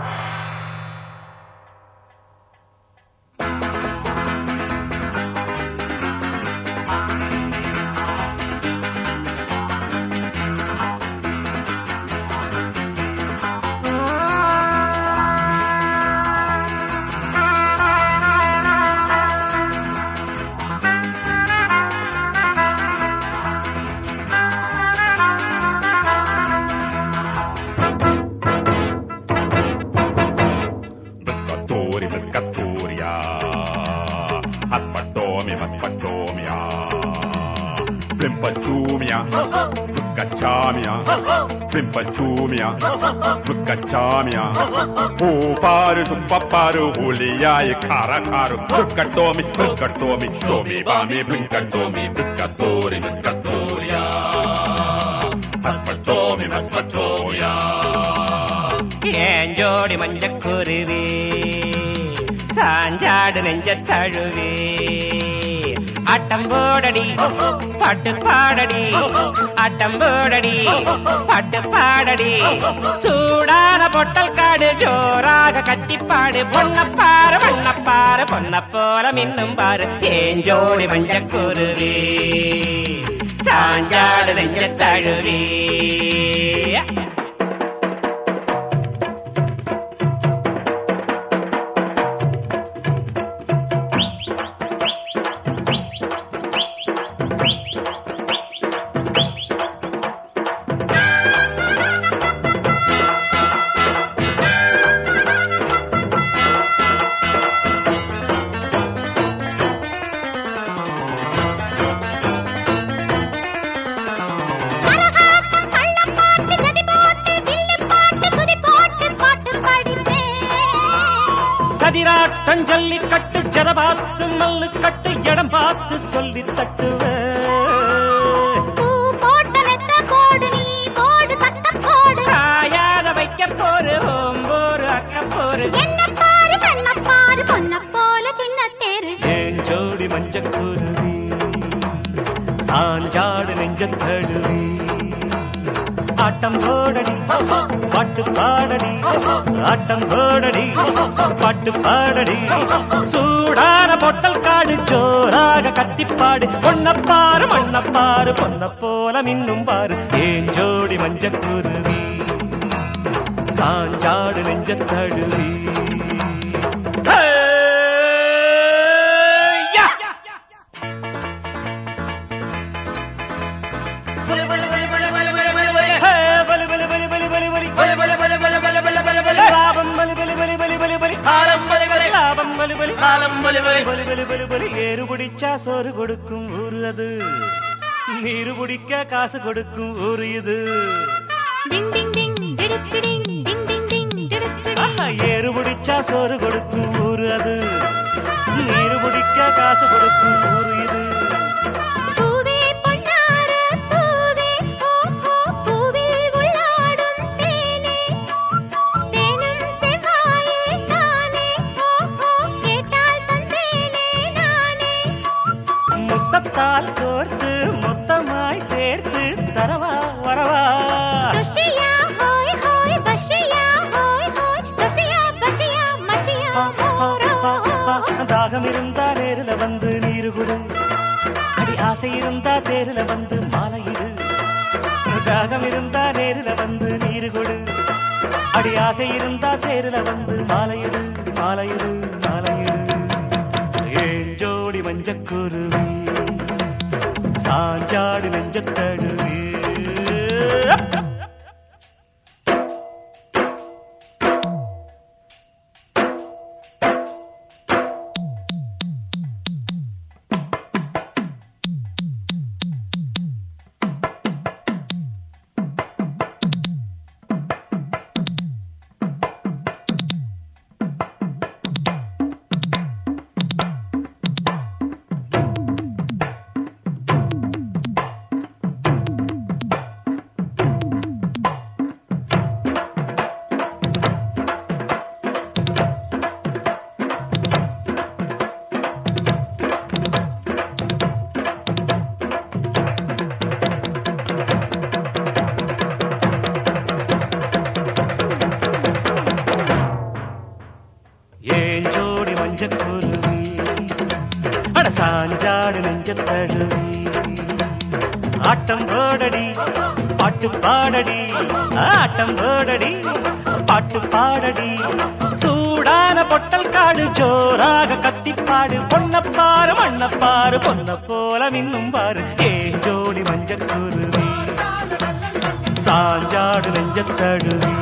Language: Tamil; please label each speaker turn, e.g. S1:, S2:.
S1: Ah. Pescatori, pescatoria. Aspatomi, maspatomia. Plimpachumia. Lucachamia. Plimpachumia. Lucachamia. Uparu, supaparu, hulia, e cara, caro. Pescatomi, pescatomi, shomi, bami, blinkatomi, pescatori, pescatoria. Aspatomi, maspatoria.
S2: ஏன் ஜோடி மஞ்சக்குருவி சாஞ்சாடு நெஞ்ச தழுவே. ஆட்டம் போடடி பாட்டு பாடடி ஆட்டம் போடடி பாட்டு பாடடி. சூடான பொட்டல் காடு ஜோராக கட்டிப்பாடு பொன்னப்பாறு பொன்னப்பாரு பொன்ன போல மின்னும் பாரு தேஞ்சோடி மஞ்ச மஞ்சக்குருவி சாஞ்சாடு நெஞ்ச தழுவே. சதிராட்டம் ஜல்லிக்கட்டு ஜடபாத்து மல்லு கட்டு இடம் பார்த்து சொல்லி தட்டுவேன். காயாத வைக்க போரு ஓம்போரு அக்க போரு
S3: என்னப் பாரு, கண்ணப் பாரு, பொன்னப் போல சின்னத் தேரு.
S2: ஏன் ஜோடி மஞ்ச குருவி சாஞ்சாடு நெஞ்ச தழுவி ஆட்டம் போடடி. பாட்டு பாடடி. ஆட்டம் போடடி. பாட்டு பாடடி. சூடான பொட்டல் காடு ஜோராக கத்திப்பாடு. பொன்னப்பாறு மண்ணப்பாறு பொன்ன போல மின்னும் பாரு ஏன் ஜோடி மஞ்ச குருவி சாஞ்சாடு நெஞ்ச தழுவி ஏறு பிடிச்சா சோறு கொடுக்கும் ஊரு அது. நீரு பிடிக்க காசு கொடுக்கும் ஊரு இது.
S3: டிங், டிங், டிங், டிடுக்கு டிங், டிங், டிங், டிங், டிடுக்கு. டிங்.
S2: ஆஹா, ஏறு பிடிச்சா சோறு கொடுக்கும் முத்தத்தால் கோர்த்து மொத்தமாய் சேர்த்து தரவா வரவா. தாகம் இருந்தா நேருல வந்து நீரு குடு. அடி ஆசை இருந்தா தேருல வந்து மாலையிடு தாகம் இருந்தா நேருல வந்து நீரு கொடு. அடி ஆசை இருந்தா தேருல வந்து மாலையிடு மாலையிடு மாலையிடு ஏன் ஜோடி மஞ்சக்குருவி நான் சாஞ்சாடு நெஞ்சத்தடுவே மஞ்சள் தழுவி ஆட்டம் போடடி பாட்டு பாடடி ஆட்டம் போடடி பாட்டு பாடடி. சூடான பொட்டல் காடு ஜோராக கத்திப்பாடு. பொன்னப்பாரு மண்ணப்பாரு பொன்ன போல மின்னும் பாரு ஏ ஜோடி மஞ்சள் குருவி சாஞ்சாடு நெஞ்சத்தடுவி.